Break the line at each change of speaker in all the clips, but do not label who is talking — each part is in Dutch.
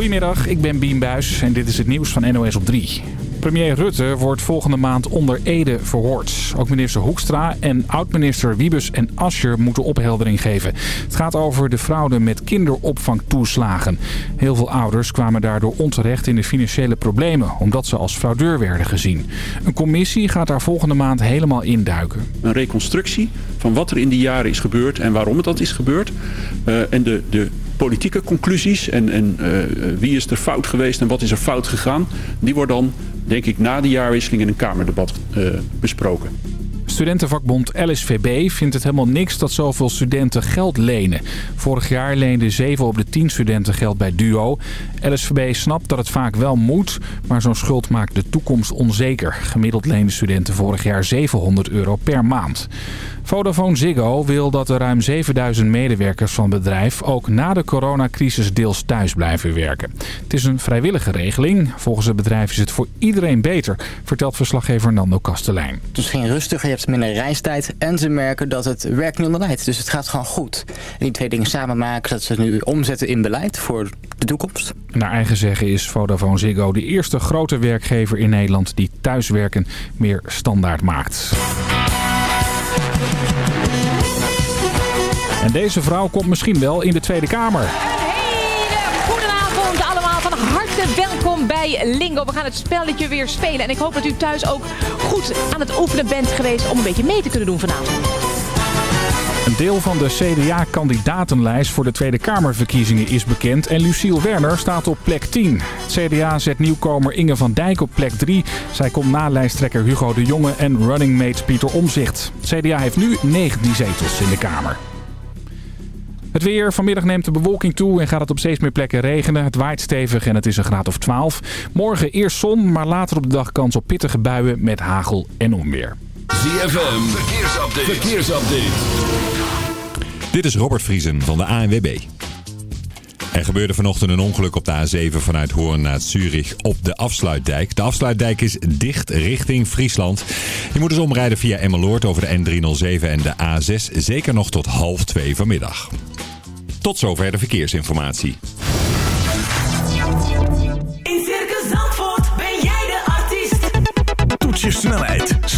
Goedemiddag, ik ben Bien Buis en dit is het nieuws van NOS op 3. Premier Rutte wordt volgende maand onder Ede verhoord. Ook minister Hoekstra en oud-minister Wiebes en Ascher moeten opheldering geven. Het gaat over de fraude met kinderopvangtoeslagen. Heel veel ouders kwamen daardoor onterecht in de financiële problemen... omdat ze als fraudeur werden gezien. Een commissie gaat daar volgende maand helemaal induiken.
Een reconstructie van wat er in die jaren is gebeurd en waarom het dat is gebeurd. Uh, en de, de politieke conclusies en, en uh, wie is er fout geweest en wat is er fout gegaan... die worden dan, denk ik, na de jaarwisseling in een Kamerdebat uh, besproken.
Studentenvakbond LSVB vindt het helemaal niks dat zoveel studenten geld lenen. Vorig jaar leenden 7 op de 10 studenten geld bij Duo. LSVB snapt dat het vaak wel moet, maar zo'n schuld maakt de toekomst onzeker. Gemiddeld leenden studenten vorig jaar 700 euro per maand. Vodafone Ziggo wil dat de ruim 7000 medewerkers van het bedrijf ook na de coronacrisis deels thuis blijven werken. Het is een vrijwillige regeling. Volgens het bedrijf is het voor iedereen beter, vertelt verslaggever Nando Kastelein.
Het is geen rustiger, je hebt minder reistijd en ze merken dat het werk niet onderleidt. Dus het gaat gewoon goed. En die twee dingen samen maken dat ze nu omzetten in beleid voor de toekomst.
Naar eigen zeggen is Vodafone Ziggo de eerste grote werkgever in Nederland die thuiswerken meer standaard maakt. En deze vrouw komt misschien wel in de Tweede Kamer.
Goedenavond allemaal. Van harte welkom bij Lingo. We gaan het spelletje weer spelen. En ik hoop dat u thuis ook goed aan het oefenen bent geweest om een beetje mee te kunnen doen vanavond.
Een deel van de CDA-kandidatenlijst voor de Tweede Kamerverkiezingen is bekend en Luciel Werner staat op plek 10. Het CDA zet nieuwkomer Inge van Dijk op plek 3. Zij komt na lijsttrekker Hugo de Jonge en running mate Pieter Omzicht. CDA heeft nu 19 zetels in de Kamer. Het weer. Vanmiddag neemt de bewolking toe en gaat het op steeds meer plekken regenen. Het waait stevig en het is een graad of 12. Morgen eerst zon, maar later op de dag kans op pittige buien met hagel en onweer.
ZFM. Verkeersupdate. Verkeersupdate.
Dit is Robert Vriesen van de ANWB. Er gebeurde vanochtend een ongeluk op de A7 vanuit Hoorn naar Zurich op de afsluitdijk. De afsluitdijk is dicht richting Friesland. Je moet dus omrijden via Emmeloord over de N307 en de A6. Zeker nog tot half twee vanmiddag. Tot zover de verkeersinformatie.
In Circus Zandvoort ben jij de artiest.
Toets je snelheid,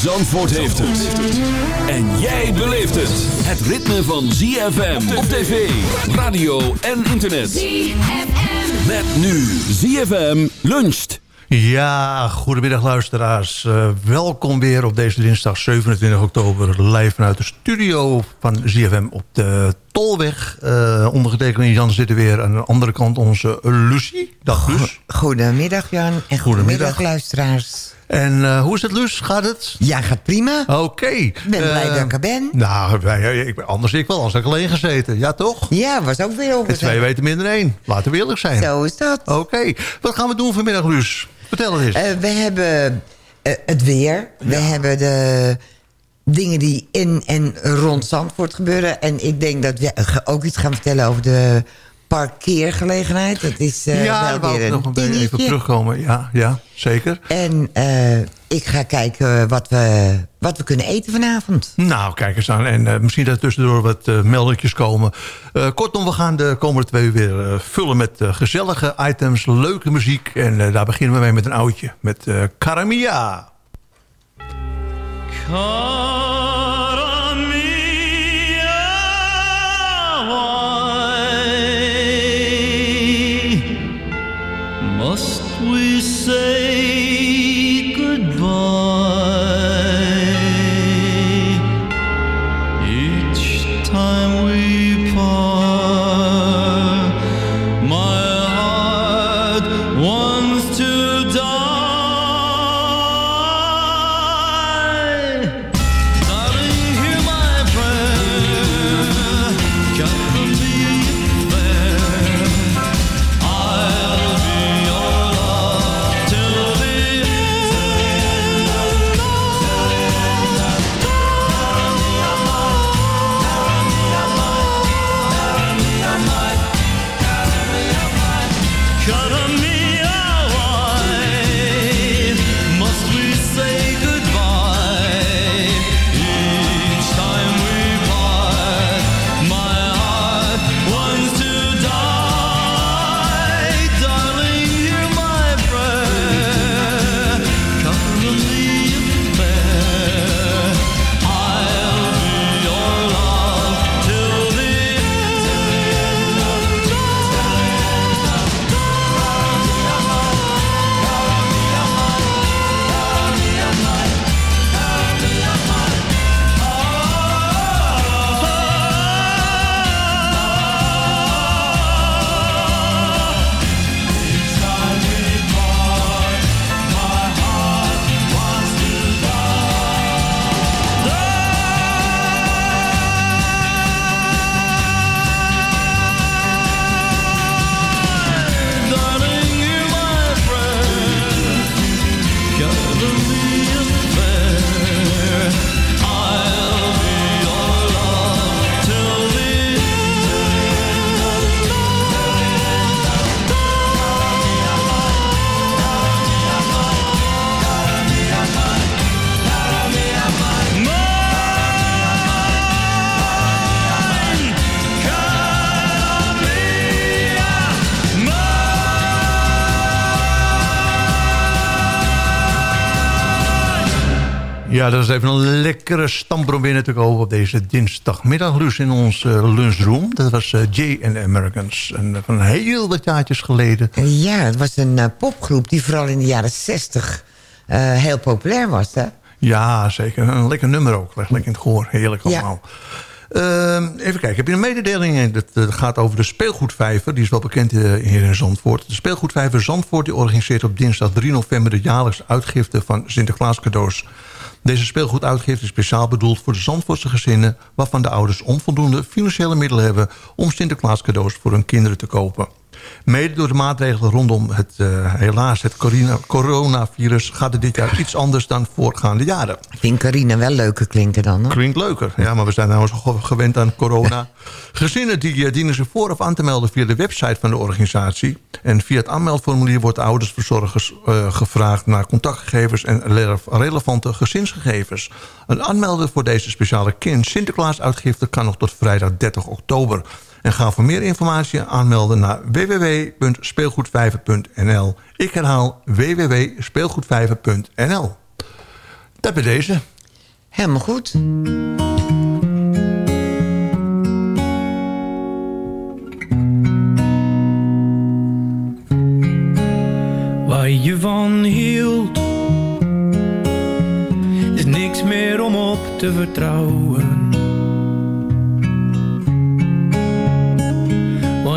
Zandvoort heeft het. En jij beleeft het. Het ritme van ZFM op tv, radio en internet.
ZFM.
Met nu ZFM luncht.
Ja, goedemiddag luisteraars. Eh, welkom weer op deze dinsdag 27 oktober live vanuit de studio van ZFM op de Tolweg. Uh, ondergetekende Jan zitten weer aan de andere kant onze Lucie. Dag Luus.
Goedemiddag Jan en
Goedemiddag.
goedemiddag luisteraars.
En eh, hoe is het Luus? Gaat het?
Ja, gaat prima.
Oké.
Ik ben blij
Eh,
dat ik er ben.
Nou, wij- ik ben, anders ik wel als ik alleen gezeten. Ja, toch?
Ja, was ook weer over.
twee weten minder één. Laten we eerlijk zijn.
Zo is dat.
Oké. Wat gaan we doen vanmiddag, Luus? Vertel het eens.
Eh, we hebben het weer. We hebben de dingen die in en rond Zandvoort gebeuren. En ik denk dat we ook iets gaan vertellen over de parkeergelegenheid. Dat is eh
ja,
wel
daar wou
weer
ik
een
nog een beetje even terugkomen. Ja, ja zeker.
En eh, ik ga kijken wat we, wat we kunnen eten vanavond.
Nou, kijk eens aan. En eh, misschien dat tussendoor wat eh meldingjes komen. Eh, kortom, we gaan de komende twee uur weer vullen met gezellige items, leuke muziek. En eh, daar beginnen we mee met een oudje. Met eh Karamia.
Say
even een lekkere stamper om binnen te komen op deze dinsdagmiddag. Luus in ons eh, lunchroom. Dat was eh, Jay and the Americans. En eh, van heel wat jaartjes geleden.
Ja, het was een popgroep die vooral in de jaren 60 eh, heel populair was. Hè?
Ja, zeker. Een lekker nummer ook. Lekker in het gehoor. Heerlijk
Ja.
allemaal. Ehm, even kijken. Heb je een mededeling? Dat gaat over de speelgoedvijver. Die is wel bekend hier in Zandvoort. De speelgoedvijver Zandvoort die organiseert op dinsdag 3 november... de jaarlijkse uitgifte van Sinterklaas cadeaus. Deze speelgoeduitgifte is speciaal bedoeld voor de Zandvoortse gezinnen... waarvan de ouders onvoldoende financiële middelen hebben... om Sinterklaas cadeaus voor hun kinderen te kopen. Mede door de maatregelen rondom het, eh, helaas het corona- coronavirus... gaat het dit jaar iets anders dan voorgaande jaren.
Ik vind Carina wel leuker klinken dan. Hè?
Klinkt leuker. Ja, maar we zijn nou zo gewend aan corona. Gezinnen die eh, dienen zich vooraf aan te melden via de website van de organisatie. En via het aanmeldformulier wordt de oudersverzorgers eh, gevraagd naar contactgegevens en rele- relevante gezinsgegevens. Een aanmelden voor deze speciale kind Sinterklaas uitgifte kan nog tot vrijdag 30 oktober. En ga voor meer informatie aanmelden naar www.speelgoedvijver.nl. Ik herhaal www.speelgoedvijver.nl. Dat bij deze.
Helemaal goed.
Waar je van hield Is niks meer om op te vertrouwen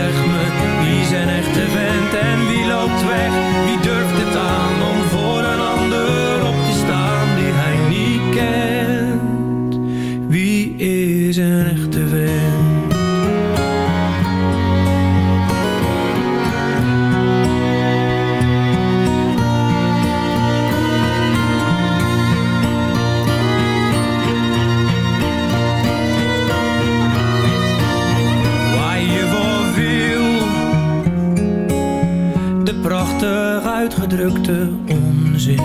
zeg me prachtig uitgedrukte onzin.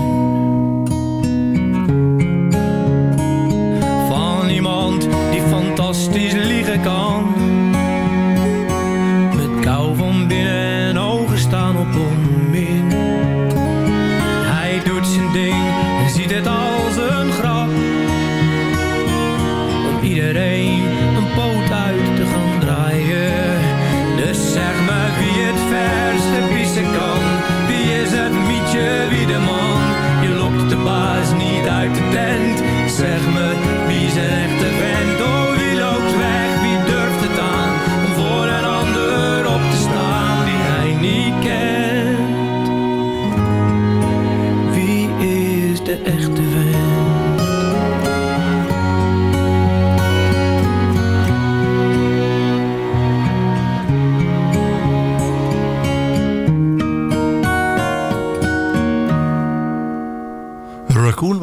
Van iemand die fantastisch liegen kan.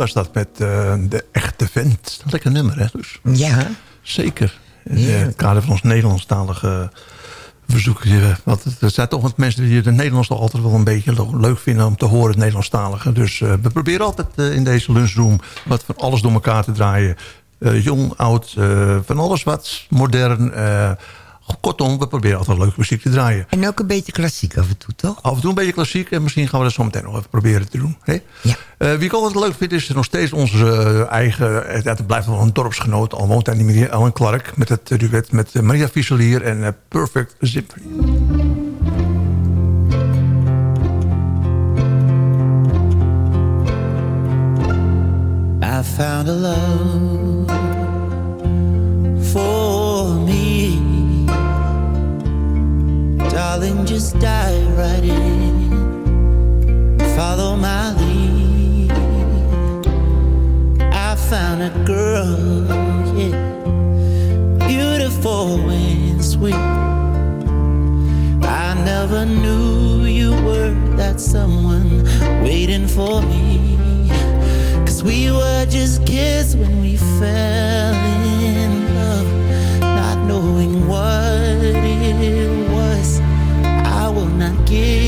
Was dat met eh, de echte vent. Lekker nummer, hè? Dus.
Ja.
Zeker. In
Ja.
het kader van ons Nederlandstalige verzoekje. Want het- er zijn toch wat mensen die het Nederlands toch altijd wel een beetje leuk vinden om te horen, het Nederlandstalige. Dus eh, we proberen altijd eh, in deze lunchroom wat van alles door elkaar te draaien. Eh, jong, oud, eh, van alles wat modern. Kortom, we proberen altijd leuke muziek te draaien.
En ook een beetje klassiek af en toe, toch?
Af en toe een beetje klassiek. En misschien gaan we dat zo meteen nog even proberen te doen. Hè? Eh, wie ik altijd leuk vind is nog steeds onze eh, eigen... Het, het blijft wel een dorpsgenoot. Al woont hij niet meer. Alan Clark. Met het duet met Maria Fuselier en eh, Perfect Symphony.
I found a love Darling, just dive right in. Follow my lead. I found a girl, yeah, beautiful and sweet. I never knew you were that someone waiting for me. Cause we were just kids when we fell in love, not knowing give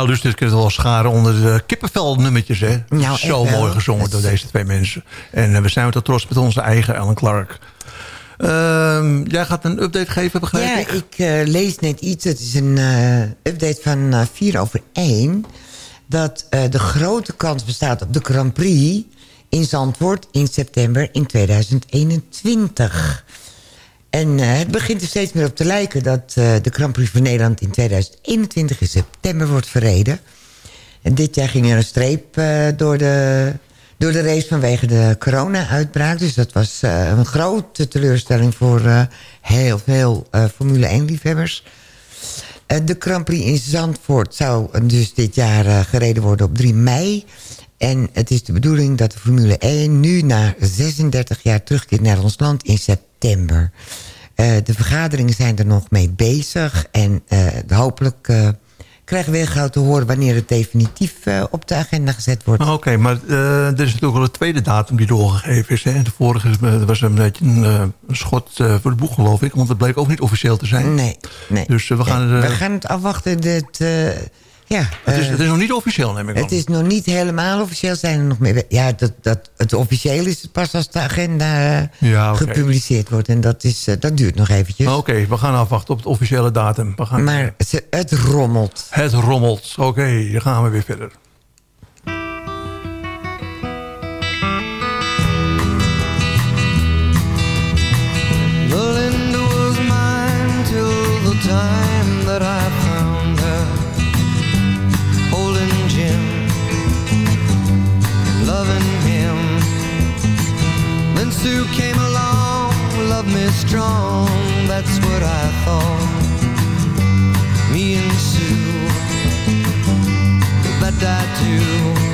Ja, dus dit kunt wel scharen onder de kippenvelnummertjes. Hè?
Nou,
Zo
wel.
mooi gezongen door deze twee mensen. En eh, we zijn wat trots met onze eigen Alan Clark. Ehm, jij gaat een update geven, begrijp
Ja,
ik?
ik eh, lees net iets. Het is een eh, update van eh 4 over 1. Dat de grote kans bestaat op de Grand Prix in Zandvoort in september in 2021. En eh, het begint er steeds meer op te lijken dat eh, de Grand Prix van Nederland in 2021 in september wordt verreden. En dit jaar ging er een streep eh, door, de, door de race vanwege de corona-uitbraak. Dus dat was een grote teleurstelling voor heel veel Formule 1-liefhebbers. de Grand Prix in Zandvoort zou dus dit jaar gereden worden op 3 mei. En het is de bedoeling dat de Formule 1 nu na 36 jaar terugkeert naar ons land in september. de vergaderingen zijn er nog mee bezig. En hopelijk krijgen we weer gauw te horen wanneer het definitief uh, op de agenda gezet wordt.
Oké, maar uh, er is natuurlijk wel een tweede datum die doorgegeven is. Hè? De vorige uh, was een beetje een, schot voor de boeg, geloof ik. Want het bleek ook niet officieel te zijn.
Nee, nee.
Dus we gaan...
we gaan het afwachten. Dit, ja,
het, is, het is nog niet officieel, neem ik
aan. Het is nog niet helemaal officieel. Zijn er nog meer, ja, dat, dat, het officieel is het pas als de agenda ja, okay. gepubliceerd wordt. En dat, is, dat duurt nog eventjes.
Oké, we gaan afwachten op het officiële datum. We gaan...
Maar het, het rommelt.
Het rommelt. Oké, okay, dan gaan we weer verder.
Me strong, that's what I thought. Me and Sue, that I do.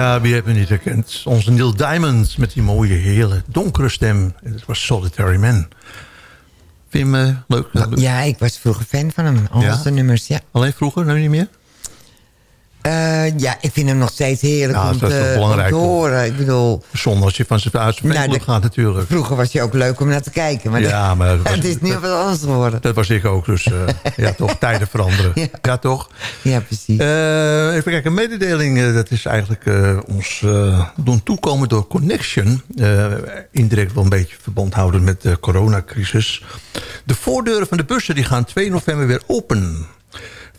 Ja, wie heeft me niet herkend? Onze Neil Diamond met die mooie, hele donkere stem. En Het was Solitary Man. Vind je hem eh, leuk?
Ja, ik was vroeger fan van hem. Al
Ja?
zijn nummers, ja.
Alleen vroeger, nu niet meer?
Eh, ja, ik vind hem nog steeds heerlijk om,
dat is
te, om
toch?
horen. Ik bedoel,
Zonder als je van zijn uit zijn
Nou, de-
gaat natuurlijk.
vroeger was hij ook leuk om naar te kijken. Maar
Ja,
dat-
maar dat was-
het is nu wat anders geworden.
Dat was ik ook, dus eh, ja toch, tijden veranderen. Ja, toch?
Ja, precies.
Eh, even kijken, een mededeling, eh, dat is eigenlijk eh, ons eh, doen toekomen door Connection. Eh, indirect wel een beetje verband houden met de coronacrisis. De voordeuren van de bussen die gaan 2 november weer open.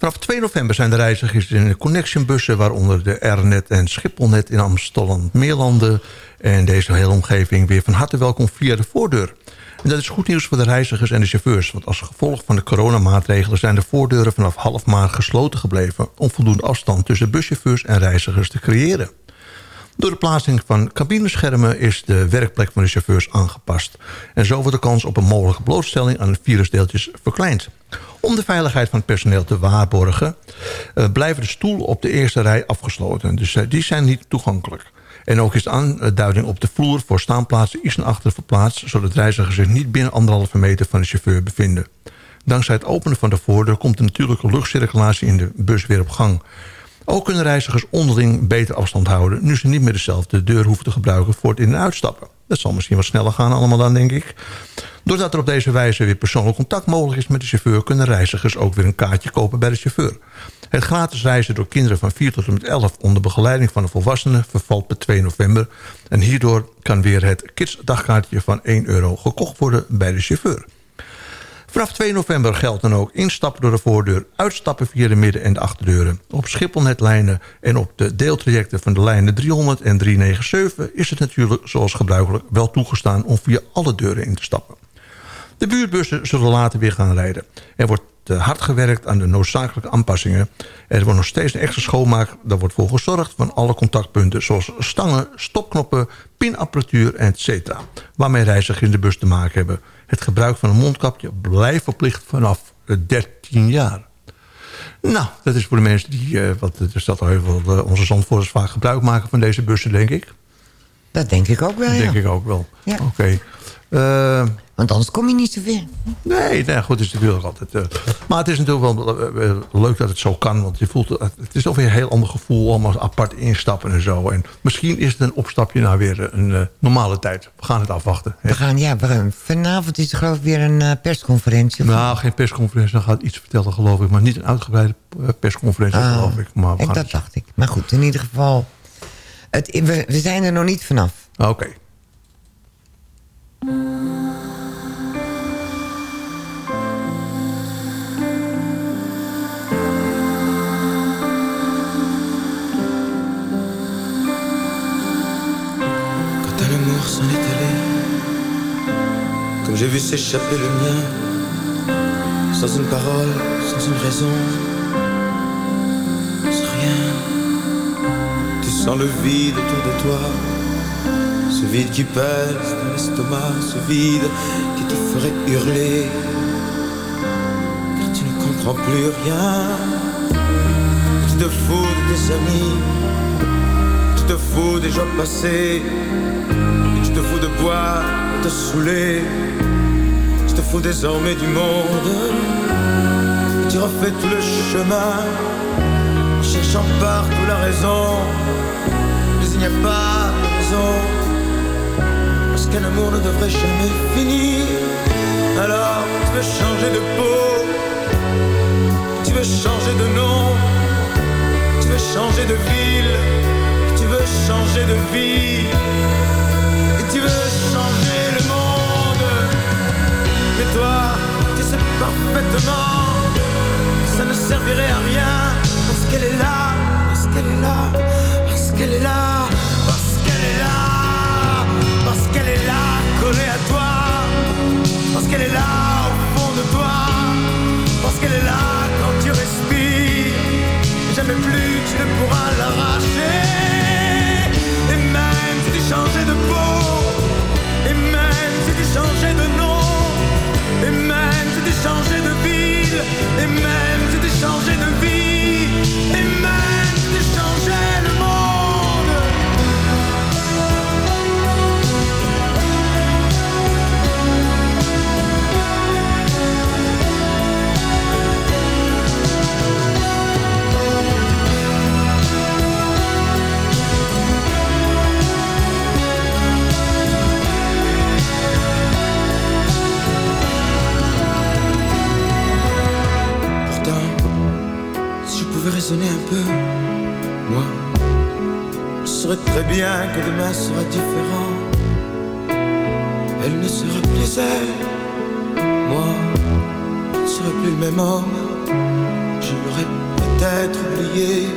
Vanaf 2 november zijn de reizigers in de Connection-bussen... waaronder de R-net en Schipholnet in Amsterdam-Meerlanden... en deze hele omgeving weer van harte welkom via de voordeur. En dat is goed nieuws voor de reizigers en de chauffeurs... want als gevolg van de coronamaatregelen... zijn de voordeuren vanaf half maart gesloten gebleven... om voldoende afstand tussen buschauffeurs en reizigers te creëren. Door de plaatsing van cabineschermen is de werkplek van de chauffeurs aangepast. En zo wordt de kans op een mogelijke blootstelling aan de virusdeeltjes verkleind. Om de veiligheid van het personeel te waarborgen... eh, blijven de stoelen op de eerste rij afgesloten. Dus eh, die zijn niet toegankelijk. En ook is de aanduiding op de vloer voor staanplaatsen iets naar achteren verplaatst... zodat reizigers zich niet binnen anderhalve meter van de chauffeur bevinden. Dankzij het openen van de voordeur komt de natuurlijke luchtcirculatie in de bus weer op gang. Ook kunnen reizigers onderling beter afstand houden... nu ze niet meer dezelfde deur hoeven te gebruiken voor het in- en uitstappen. Dat zal misschien wat sneller gaan allemaal dan, denk ik. Doordat er op deze wijze weer persoonlijk contact mogelijk is met de chauffeur... kunnen reizigers ook weer een kaartje kopen bij de chauffeur. Het gratis reizen door kinderen van 4 tot en met 11... onder begeleiding van een volwassene vervalt per 2 november. En hierdoor kan weer het kidsdagkaartje van 1 euro gekocht worden bij de chauffeur. Vanaf 2 november geldt dan ook instappen door de voordeur... uitstappen via de midden- en de achterdeuren. Op Schipholnetlijnen en op de deeltrajecten van de lijnen 300 en 397... is het natuurlijk zoals gebruikelijk wel toegestaan om via alle deuren in te stappen. De buurtbussen zullen later weer gaan rijden. Er wordt eh, hard gewerkt aan de noodzakelijke aanpassingen. Er wordt nog steeds een extra schoonmaak. Daar wordt voor gezorgd van alle contactpunten... zoals stangen, stopknoppen, pinapparatuur, etc. Waarmee reizigers in de bus te maken hebben. Het gebruik van een mondkapje blijft verplicht vanaf eh, 13 jaar. Nou, dat is voor de mensen die... eh, wat, er staat al heel veel... eh, onze zandvoerders vaak gebruik maken van deze bussen, denk ik.
Dat denk ik ook wel,
Dat
ja.
denk ik ook wel.
Ja.
Oké. Eh,
Want anders kom je niet zo ver.
Nee, nee goed, het is natuurlijk altijd... eh, maar het is natuurlijk wel eh, eh, leuk dat het zo kan. Want je voelt, het het is toch weer een heel ander gevoel. Allemaal apart instappen en zo. En misschien is het een opstapje naar weer een normale tijd. We gaan het afwachten. hè.
We gaan, ja, we vanavond is er geloof ik weer een persconferentie.
Nou, geen persconferentie. Dan gaat iets vertellen, geloof ik. Maar niet een uitgebreide persconferentie,
Ah,
geloof ik. Maar
ik, dat dacht ik. Maar goed, in ieder geval... Het, we, we zijn er nog niet vanaf.
Oké.
Amour s'en est allé, comme j'ai vu s'échapper le mien, sans une parole, sans une raison, sans rien. Tu sens le vide autour de toi, ce vide qui pèse dans l'estomac, ce vide qui te ferait hurler, car tu ne comprends plus rien. Tu te fous de tes amis, tu te fous des jours passés. Tu te fous de boire, de saouler. Tu te fous désormais du monde. Tu refais tout le chemin en cherchant partout la raison. Mais il n'y a pas de raison. Parce qu'un amour ne devrait jamais finir. Alors tu veux changer de peau. Tu veux changer de nom. Tu veux changer de ville. Tu veux changer de vie. Et tu veux changer le monde. Mais toi, tu sais parfaitement que Ça ne servirait à rien. Parce qu'elle est là Parce qu'elle est là Parce qu'elle est là Parce qu'elle est là Parce qu'elle est là Collée à toi. Parce qu'elle est là au fond de toi. Parce qu'elle est là quand tu respires Jamais plus tu ne pourras l'arracher. Et même si tu changeais de peau Et même si tu changeais de ville Et même si tu changeais de vie Et même si tu changeais raisonner un peu, moi, je saurais très bien que demain sera différent. Elle ne sera plus elle, moi, je ne serai plus le même homme. Je l'aurais peut-être oublié.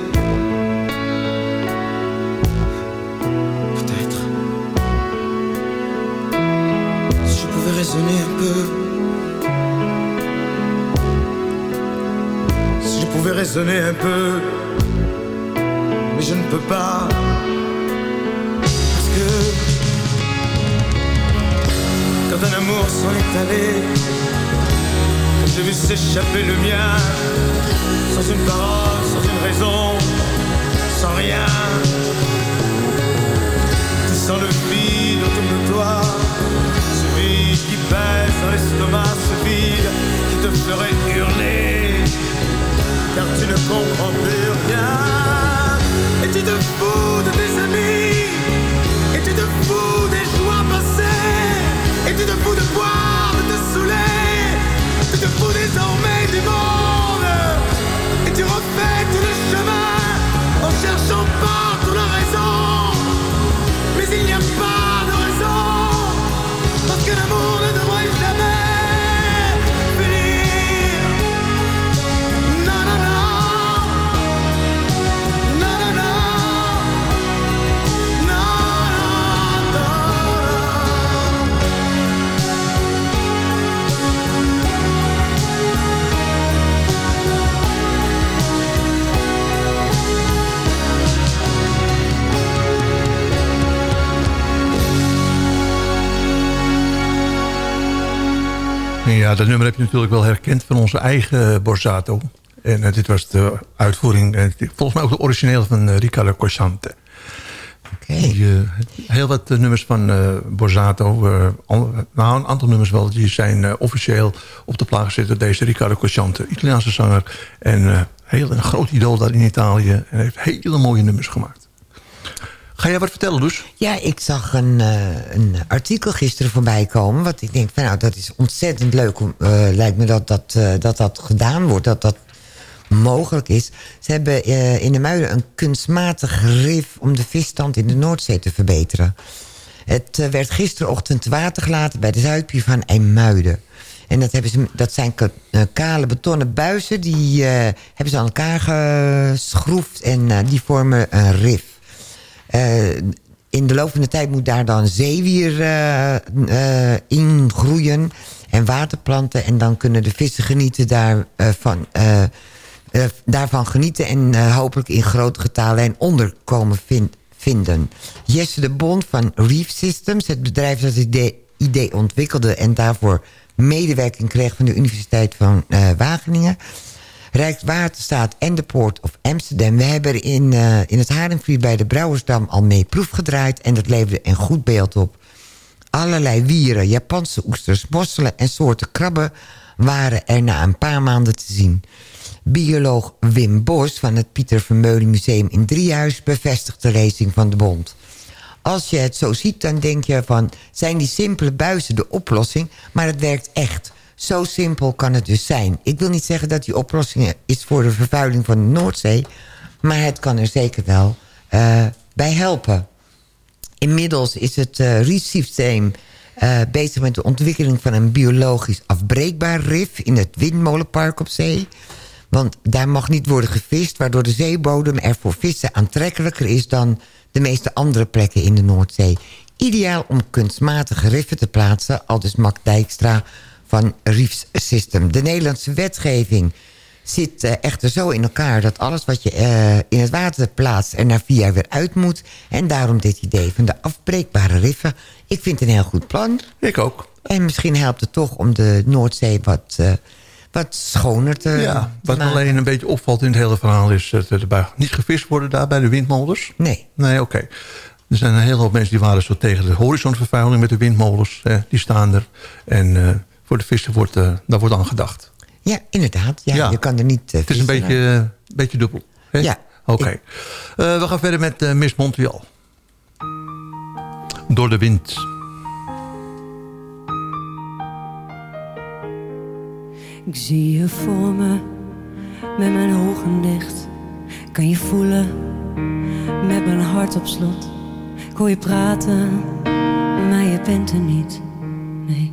Peut-être. Si je pouvais raisonner un peu. Pouvais raisonner un peu, mais je ne peux pas. Parce que quand un amour s'en est allé, quand j'ai vu s'échapper le mien, sans une parole, sans une raison, sans rien. Tu sens le vide autour de toi, ce vide qui pèse dans l'estomac, ce vide qui te ferait hurler car tu ne comprends plus rien. Et tu te fous de tes amis, et tu te fous des joies passées, et tu te fous de boire.
Ja, dat nummer heb je natuurlijk wel herkend van onze eigen Borsato. En eh, dit was de uitvoering, eh, volgens mij ook de originele van uh, Riccardo Cosciante. Die, eh, heel wat eh, nummers van eh, Borsato, eh, nou een aantal nummers wel, die zijn eh, officieel op de plaat gezet door deze Riccardo Cosciante, Italiaanse zanger. En eh, heel een groot idool daar in Italië. En heeft hele mooie nummers gemaakt. Ga jij wat vertellen, dus?
Ja, ik zag een, eh, een artikel gisteren voorbij komen. Wat ik denk, van, nou, dat is ontzettend leuk. Eh, lijkt me dat dat, eh, dat dat gedaan wordt. Dat dat mogelijk is. Ze hebben in de Muiden een kunstmatig rif... om de visstand in de Noordzee te verbeteren. Het werd gisterochtend te water gelaten bij de Zuidpier van IJmuiden. En dat, hebben ze, dat zijn ka- kale betonnen buizen. Die hebben ze aan elkaar geschroefd en die vormen een rif. Eh, in de loop van de tijd moet daar dan zeewier eh, eh, in groeien en waterplanten. En dan kunnen de vissen genieten daarvan, daarvan genieten... en hopelijk in grote getalen en onderkomen vin- vinden. Jesse de Bond van Reef Systems, het bedrijf dat het idee, ontwikkelde... en daarvoor medewerking kreeg van de Universiteit van Wageningen... Rijkswaterstaat en de Poort of Amsterdam. We hebben in, eh, in het Haringvliet bij de Brouwersdam al mee proef gedraaid... en dat leverde een goed beeld op. Allerlei wieren, Japanse oesters, mosselen en soorten krabben... waren er na een paar maanden te zien. Bioloog Wim Bos van het Pieter Vermeulen Museum in Driehuis... bevestigt de lezing van de bond. Als je het zo ziet, dan denk je van... zijn die simpele buizen de oplossing? Maar het werkt echt. Zo simpel kan het dus zijn. Ik wil niet zeggen dat die oplossing is voor de vervuiling van de Noordzee... maar het kan er zeker wel eh, bij helpen. Inmiddels is het uh, RIS-systeem uh, bezig met de ontwikkeling van een biologisch afbreekbaar rif... in het windmolenpark op zee. Want daar mag niet worden gevist... waardoor de zeebodem er voor vissen aantrekkelijker is... dan de meeste andere plekken in de Noordzee. Ideaal om kunstmatige riffen te plaatsen... al dus Dijkstra van Reefs System. De Nederlandse wetgeving zit uh, echter zo in elkaar... dat alles wat je uh, in het water plaatst er na vier jaar weer uit moet. En daarom dit idee van de afbreekbare riffen. Ik vind het een heel goed plan.
Ik ook.
En misschien helpt het toch om de Noordzee wat, uh, wat schoner te
Ja, wat
maken.
alleen een beetje opvalt in het hele verhaal... is dat er bij niet gevist worden daar bij de windmolens.
Nee.
Nee, oké. Okay. Er zijn een hele hoop mensen die waren zo tegen de horizonvervuiling met de windmolens. Eh, die staan er. En voor de vissen wordt, uh, daar wordt aan gedacht.
Ja, inderdaad. Ja, ja. Je kan er niet uh,
Het is een beetje, uh, beetje dubbel. Hè?
Ja.
Oké. Okay. Ik... we gaan verder met Miss Montreal. Door de wind.
Ik zie je voor me, met mijn ogen dicht. Kan je voelen, met mijn hart op slot. Ik hoor je praten, maar je bent er niet. Nee,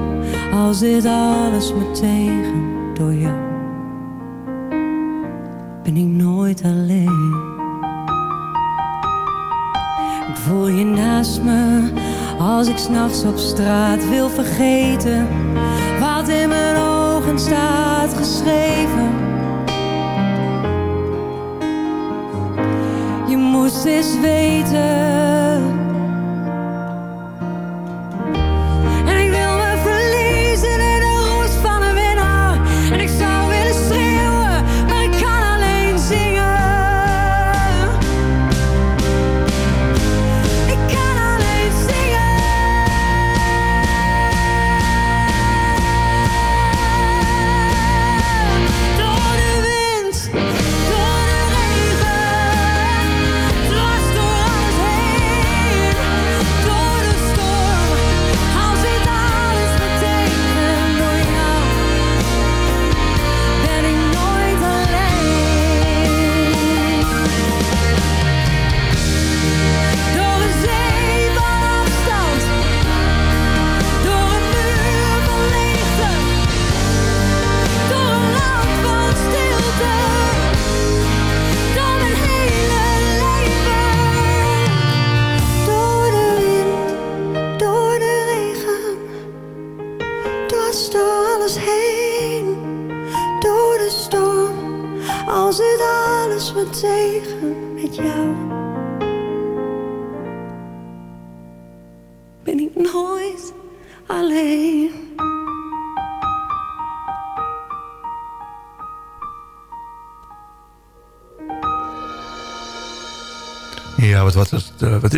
als dit alles me tegen, door jou ben ik nooit alleen. Ik voel je naast me als ik s'nachts op straat wil vergeten wat in mijn ogen staat geschreven. Je moest eens weten.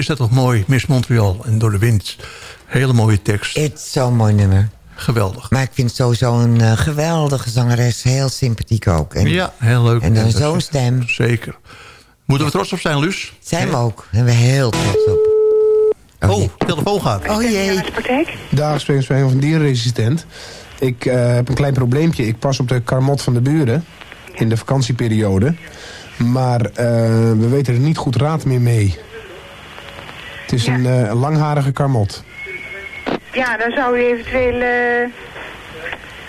Is dat toch mooi. Miss Montreal en Door de Wind. Hele mooie tekst.
Het is zo'n mooi nummer.
Geweldig.
Maar ik vind sowieso een eh, geweldige zangeres. Heel sympathiek ook. En,
ja, heel leuk.
En dan zo'n stem.
Zeker. Moeten we trots op zijn, Luus?
Zijn we ook. Daar zijn we heel trots op.
Oh, telefoon gaat.
Oh jee.
Dag, spreek ik van dierenresistent. Ik eh, heb een klein probleempje. Ik pas op de karmot van de buren in de vakantieperiode. Maar eh, we weten er niet goed raad meer mee. Het is een eh, langharige karmot.
Ja, dan zou u eventueel, eh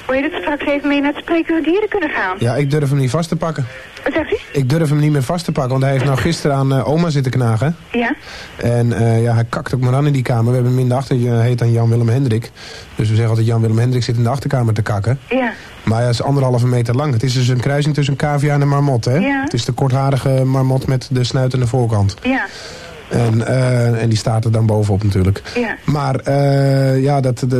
hoe heet het, straks even mee naar het spreekuur dieren kunnen gaan.
Ja, ik durf hem niet vast te pakken.
Wat zegt u?
Ik durf hem niet meer vast te pakken, want hij heeft nou gisteren aan eh, oma zitten knagen.
Ja?
En ja, hij kakt ook maar aan in die kamer. We hebben hem in de achter, hij heet dan Jan-Willem Hendrik. Dus we zeggen altijd Jan-Willem Hendrik zit in de achterkamer te kakken.
Ja.
Maar hij is anderhalve meter lang. Het is dus een kruising tussen een cavia en een marmot, hè?
Ja.
Het is de kortharige marmot met de snuit aan de voorkant.
Ja.
En, eh, en die staat er dan bovenop natuurlijk.
Ja.
Maar eh, ja, dat, de,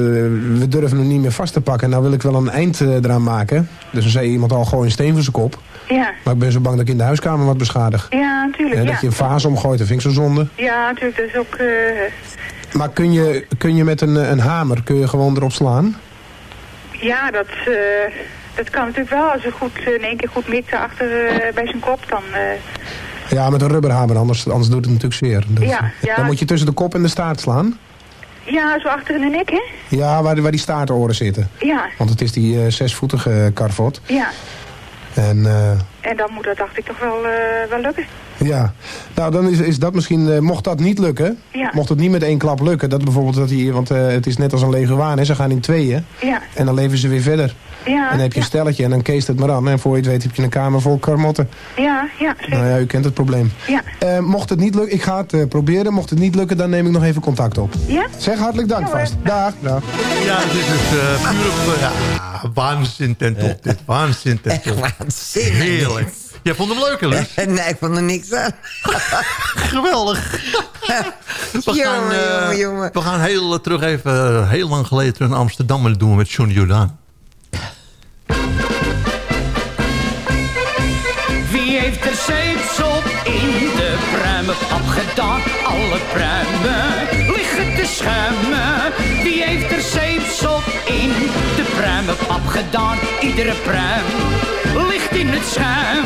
we durven hem niet meer vast te pakken. Nou wil ik wel een eind eh, eraan maken. Dus dan zei iemand al, gooi een steen voor zijn kop.
Ja.
Maar ik ben zo bang dat ik in de huiskamer wat beschadig.
Ja, natuurlijk, ja.
Dat je een vaas omgooit, dat vind ik zo zonde.
Ja, natuurlijk, dat is ook,
Maar kun je, kun je met een, een hamer kun je gewoon erop slaan?
ja, dat, dat kan natuurlijk wel. Als u goed, in één keer goed mikt achter bij zijn kop, dan... eh,
Ja, met een rubberhamer, anders, anders doet het natuurlijk zeer. Dat-
Ja, ja.
Dan moet je tussen de kop en de staart slaan.
ja, zo achter in de nek, hè?
Ja, waar, waar die staartoren zitten.
Ja,
Want het is die eh, zesvoetige karvot.
ja.
En eh,
En dan moet dat, dacht ik, toch wel, eh, wel lukken.
ja, nou dan is, is dat misschien, eh, mocht dat niet lukken,
Ja.
mocht het niet met één klap lukken, dat bijvoorbeeld dat hij, want eh, het is net als een leguaan, hè, ze gaan in tweeën
Ja.
en dan leven ze weer verder.
Ja,
en dan heb je een stelletje en dan keest het maar aan en voor je het weet heb je een kamer vol karmotten.
Ja, ja, zeker.
Nou ja, u kent het probleem.
Ja.
Eh, mocht het niet lukken, ik ga het eh, proberen, mocht het niet lukken, dan neem ik nog even contact op.
Ja?
Zeg hartelijk dank vast. Dag, dag.
Ja, dit is uh, puur op... ja, waanzin ten top. Dit waanzin ten top.
Waanzinnig.
Heerlijk. Jij vond hem leuk, hè, Luus?
Nee, ik vond er niks aan.
Geweldig. We gaan,
Jongen,
eh,
jongen, jongen.
we gaan heel terug even, heel lang geleden terug naar Amsterdam. En dat doen we met Johnny Jordaan.
Wie heeft er zeepsop in de pruimenpap gedaan? Alle pruimen liggen te schuimen. Wie heeft er zeepsop in de pruimenpap gedaan? Iedere pruim ligt in het schuim.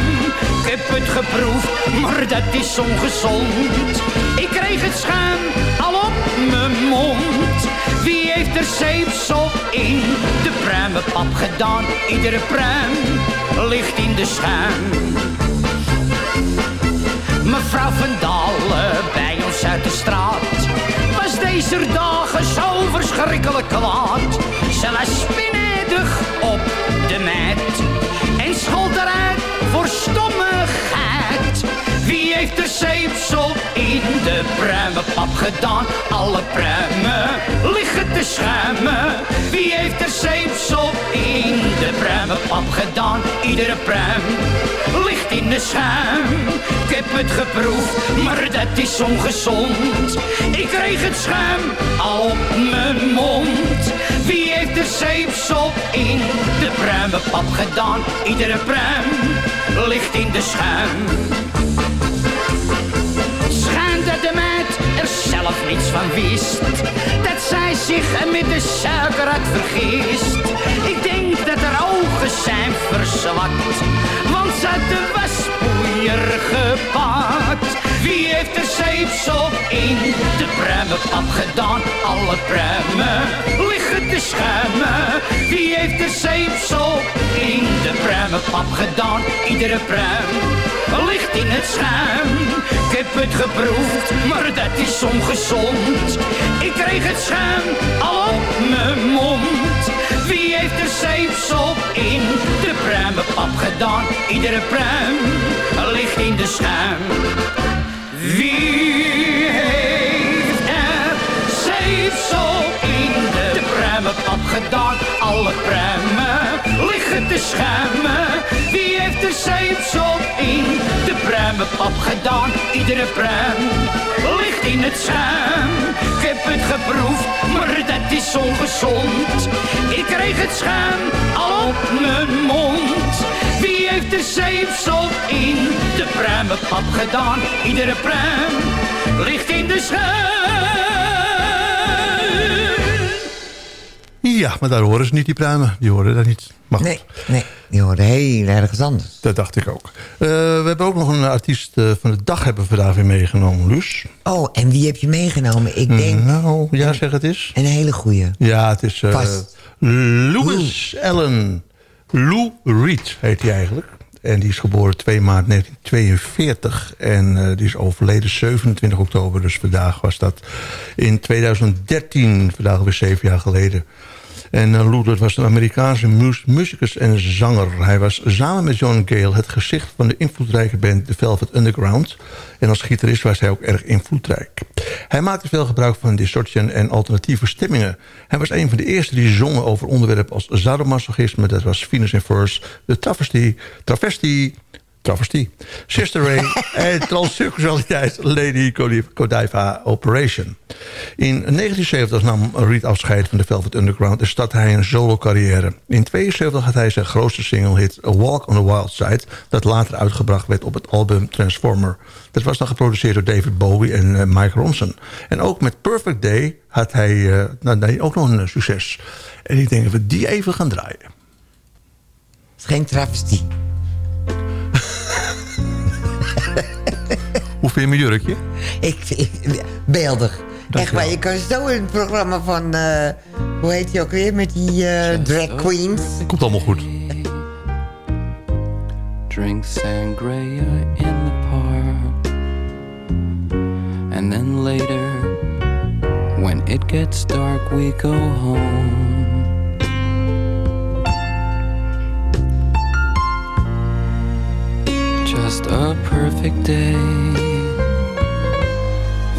Ik heb het geproefd, maar dat is ongezond. Ik kreeg het schuim al op mijn mond. Wie heeft er zeepsop in de pruimenpap gedaan? Iedere pruim ligt in de schuim. Mevrouw van Dalen bij ons uit de straat Was deze dagen zo verschrikkelijk kwaad Ze was spinedig op de mat En schold eruit voor stommigheid Wie heeft er zeepsel in de pruimenpap gedaan? Alle pruimen liggen te schuimen Wie heeft er zeepsel in de pruimenpap gedaan? Iedere pruim ligt in de schuim Ik heb het geproefd, maar dat is ongezond Ik kreeg het schuim al op mijn mond Wie heeft er zeepsop in de pruimenpap gedaan? Iedere pruim ligt in de schuim niets van wist Dat zij zich met de suiker had vergist. Ik denk dat haar ogen zijn verzwakt Want ze had de waspoeier gepakt. Wie heeft er zeepsop in de pruimenpap gedaan? Alle pruimen liggen te schuimen. Wie heeft er zeepsop in de pruimenpap gedaan? Iedere pruim ligt in het schuim Ik heb het geproefd, maar dat is ongezond Ik kreeg het schuim al op mijn mond Wie heeft er zeepsop in de pruimenpap gedaan? Iedere pruim ligt in de schuim Wie Wie heeft er zeepsop in de pruimenpap pap gedaan, iedere pruim ligt in het schuim. Ik heb het geproefd, maar dat is ongezond. Ik kreeg het schuim al op mijn mond. Wie heeft de zeepsel in de pruimenpap gedaan? Iedere pruim ligt in de schuim.
Ja, maar daar horen ze niet, die pruimen. Die horen daar niet. Maar
Nee, nee, die horen heel ergens anders.
Dat dacht ik ook. Eh, we hebben ook nog een artiest eh, van de dag hebben we vandaag weer meegenomen, Luus.
Oh, en wie heb je meegenomen? Ik denk
Nou, ja, zeg het eens.
een hele goeie.
Ja, het is eh
Vast.
Louis Allen. Lou Reed heet hij eigenlijk. En die is geboren 2 maart 1942. En eh, die is overleden 27 oktober. Dus vandaag was dat in 2013. Vandaag weer zeven jaar geleden. En uh, dat was een Amerikaanse mu- muzikus en zanger. Hij was samen met John Gale het gezicht van de invloedrijke band The Velvet Underground. En als gitarist was hij ook erg invloedrijk. Hij maakte veel gebruik van distortion en alternatieve stemmingen. Hij was een van de eerste die zongen over onderwerpen als sadomasochisme. Dat was Venus in Verse, de travesty, travesty, travesty, Sister Ray en transseksualiteit Lady Godiva Operation. In 1970 nam Reed afscheid van de Velvet Underground en startte hij een solo-carrière. In 1972 had hij zijn grootste single-hit A Walk on the Wild Side... dat later uitgebracht werd op het album Transformer. Dat was dan geproduceerd door David Bowie en eh, Mike Ronson. En ook met Perfect Day had hij eh, nou, nee, ook nog een eh, succes. En ik denk dat we die even gaan draaien.
Het is geen travestie.
Hoe vind je mijn jurkje?
Ik, ik, beeldig. Echt waar, je kan zo in het programma van... eh, hoe heet die ook weer? Met die eh, drag queens.
Komt allemaal goed.
drink sangria in the park. And then later, when it gets dark, we go home. Just a perfect day.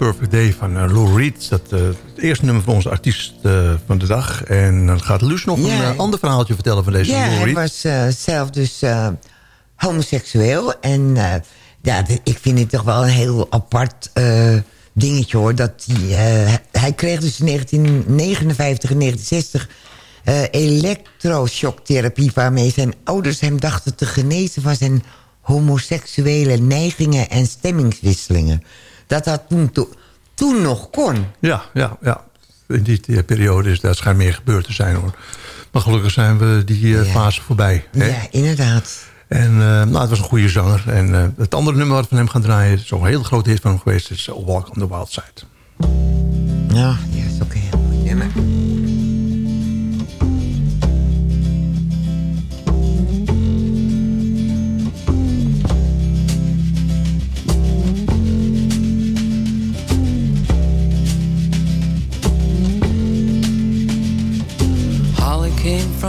Perfect Day van eh, Lou Reed. Dat eh, het eerste nummer van onze artiest eh, van de dag. En dan gaat Luus nog
Ja.
een ander verhaaltje vertellen van deze
Ja,
Lou
hij
Reed.
was eh, zelf dus homoseksueel. En ja, ik vind het toch wel een heel apart dingetje hoor. Dat hij, hij kreeg dus in 1959 en 1960 eh elektroshocktherapie... waarmee zijn ouders hem dachten te genezen van zijn homoseksuele neigingen en stemmingswisselingen. Dat dat toen, to- toen nog kon.
Ja, ja, ja. In die periode is daar schijnt meer gebeurd te zijn hoor. Maar gelukkig zijn we die eh, fase voorbij. Hè?
Ja, inderdaad.
En eh, nou, het was een goede zanger. En eh, het andere nummer wat we van hem gaan draaien... zo'n hele grote hit van hem geweest is Walk on the Wild Side.
Ja, ja is ook een heel mooi nummer.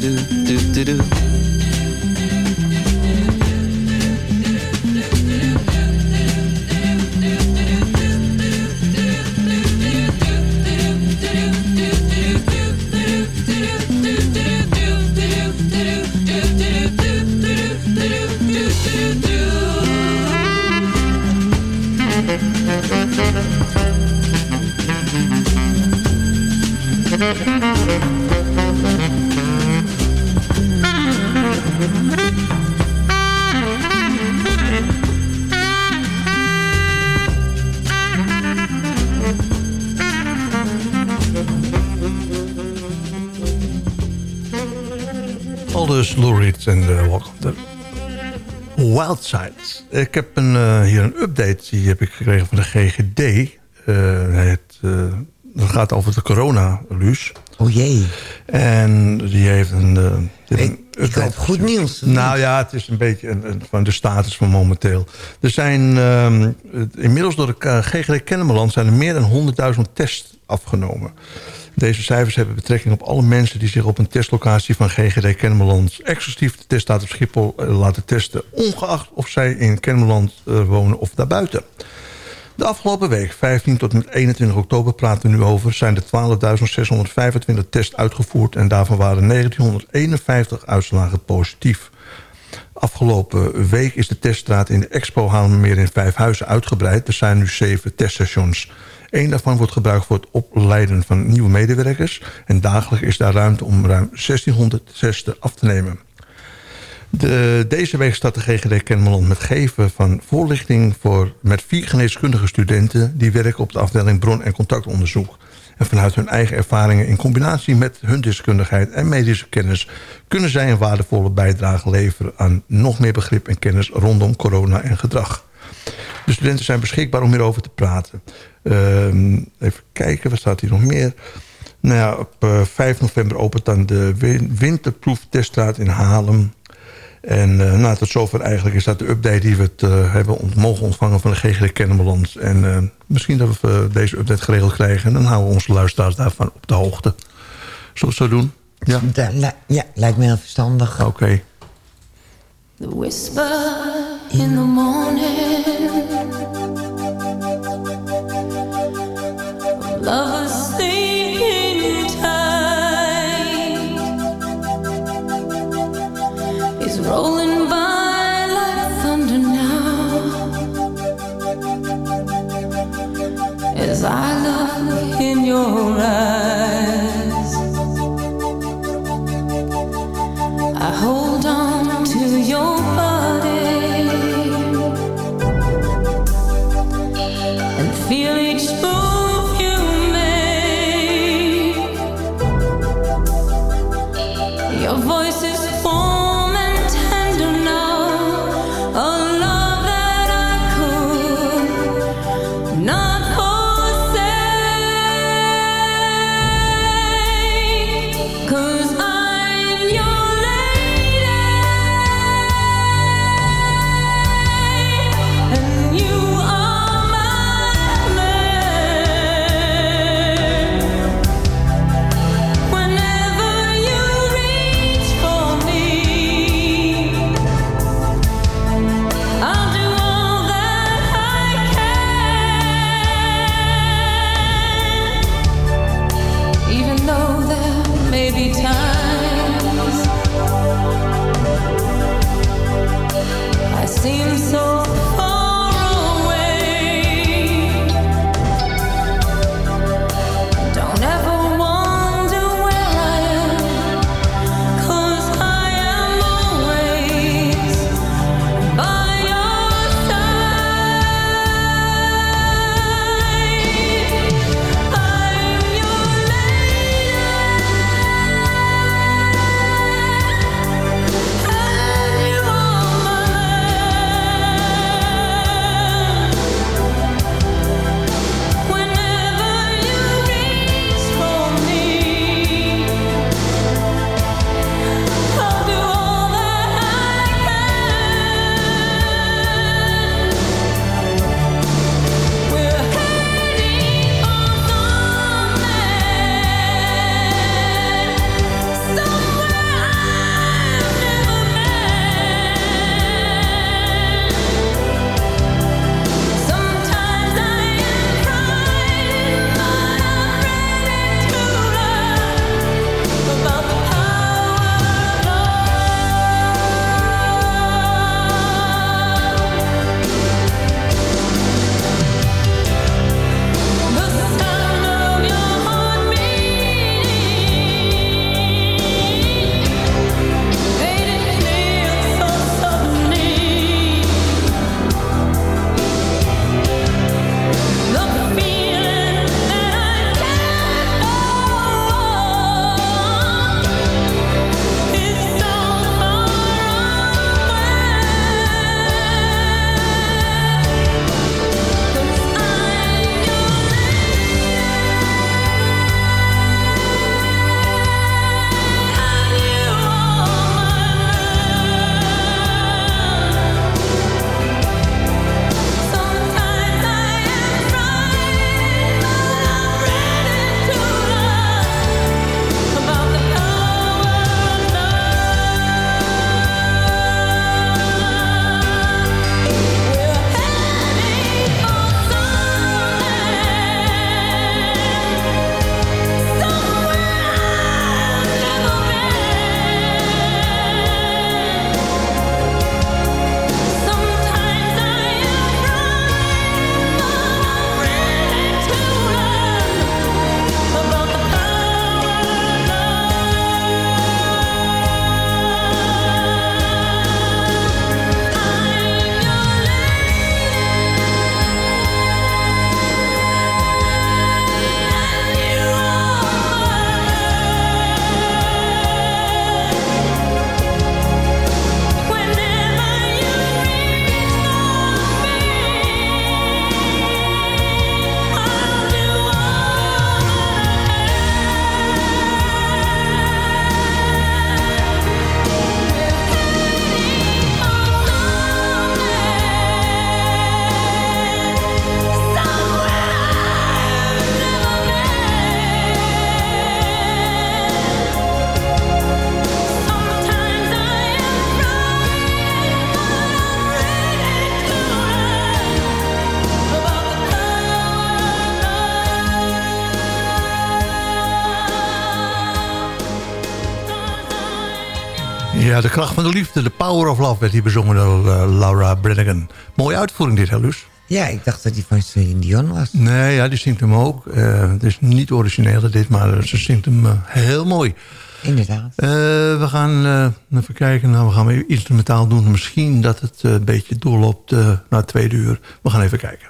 do, do, do, do.
Aldus Ik heb een, eh, hier een update, die heb ik gekregen van de GGD. Eh, het, eh, dat gaat over de corona, Luus.
O jee.
En die heeft een... die een
ik hoop goed nieuws.
Nou ja, het is een beetje een, een- van de status van momenteel. Er zijn ehm, inmiddels door de GGD Kennemerland zijn er meer dan 100.000 tests afgenomen. Deze cijfers hebben betrekking op alle mensen die zich op een testlocatie van GGD Kennemerland exclusief de teststaat op Schiphol eh, laten testen, ongeacht of zij in Kennemerland eh, wonen of daarbuiten. De afgelopen week, 15 tot en met 21 oktober praten we nu over... zijn er 12.625 tests uitgevoerd... en daarvan waren 1951 uitslagen positief. Afgelopen week is de teststraat in de Expo Haarlemmermeer in Vijfhuizen uitgebreid. Er zijn nu zeven teststations. Eén daarvan wordt gebruikt voor het opleiden van nieuwe medewerkers... en dagelijks is daar ruimte om ruim 1600 testen af te nemen. De, deze week staat de GGD Kennemerland met geven van voorlichting... Voor, met vier geneeskundige studenten... die werken op de afdeling bron- en contactonderzoek. En vanuit hun eigen ervaringen in combinatie met hun deskundigheid en medische kennis... kunnen zij een waardevolle bijdrage leveren aan nog meer begrip en kennis rondom corona en gedrag. De studenten zijn beschikbaar om hierover te praten. Ehm, even kijken, wat staat hier nog meer? Nou ja, op eh, 5 november opent dan de win- winterproefteststraat in Haarlem. En eh, nou, tot zover eigenlijk is dat de update die we het, eh, hebben ont- mogen ontvangen van de GGD Kennemerland. En eh, misschien dat we eh, deze update geregeld krijgen. En dan houden we onze luisteraars daarvan op de hoogte. Zullen we het zo doen? Ja,
ja lijkt me heel verstandig.
oké.
The whisper in the morning I look in your eyes
kracht van de liefde, de power of love werd hier bezongen door eh, Laura Branigan. Mooie uitvoering dit, hè, Luus?
Ja, ik dacht dat die van Celine Dion was.
Nee, ja, die zingt hem ook. Eh, het is niet origineel dit, maar ze zingt hem eh, heel mooi.
Inderdaad.
Eh, we gaan eh, even kijken. Nou, we gaan weer instrumentaal doen. Misschien dat het eh, een beetje doorloopt eh, naar twee uur. We gaan even kijken.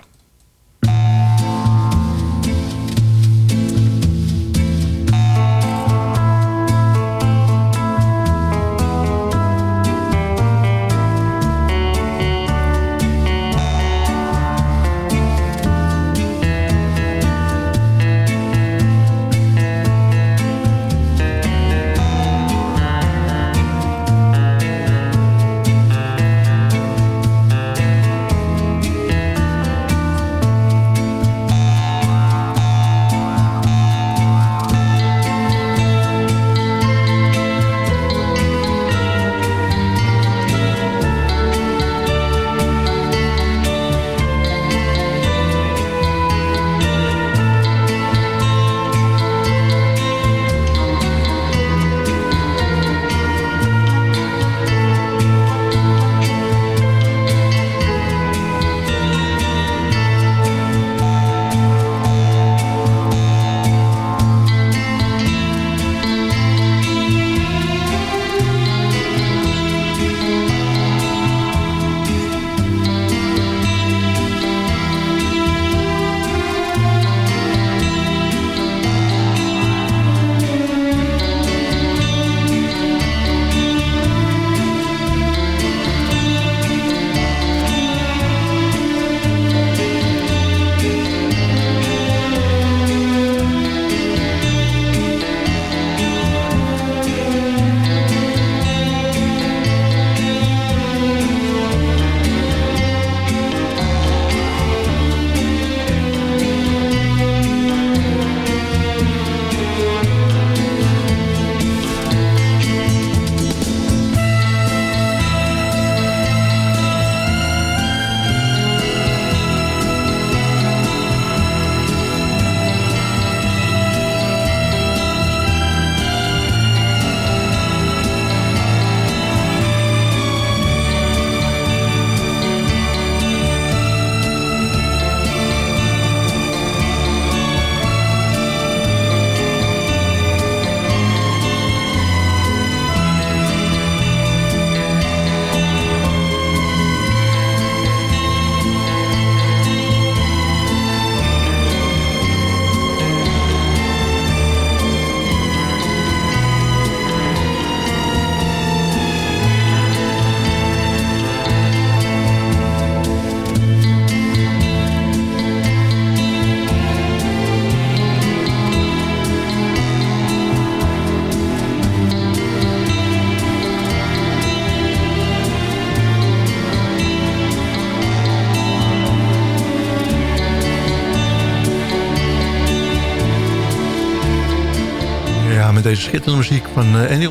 Deze schitterende muziek van eh, Ennio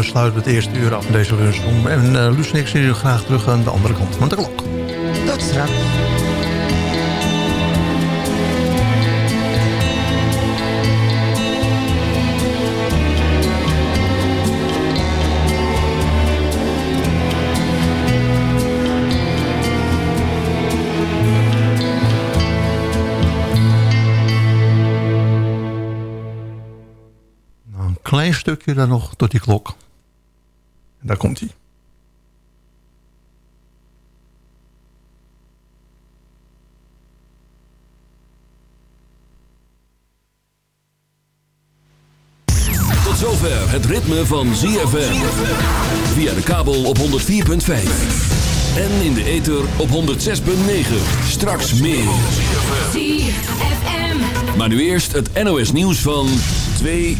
sluiten we het eerste uur af van deze lunchroom. En uh, Luus en ik zien jullie graag terug aan de andere kant van de klok.
Tot straks.
Klein stukje dan nog tot die klok. En daar komt hij.
Tot zover het ritme van ZFM. Via de kabel op 104.5. En in de ether op 106.9. Straks meer. Maar nu eerst het NOS nieuws van 2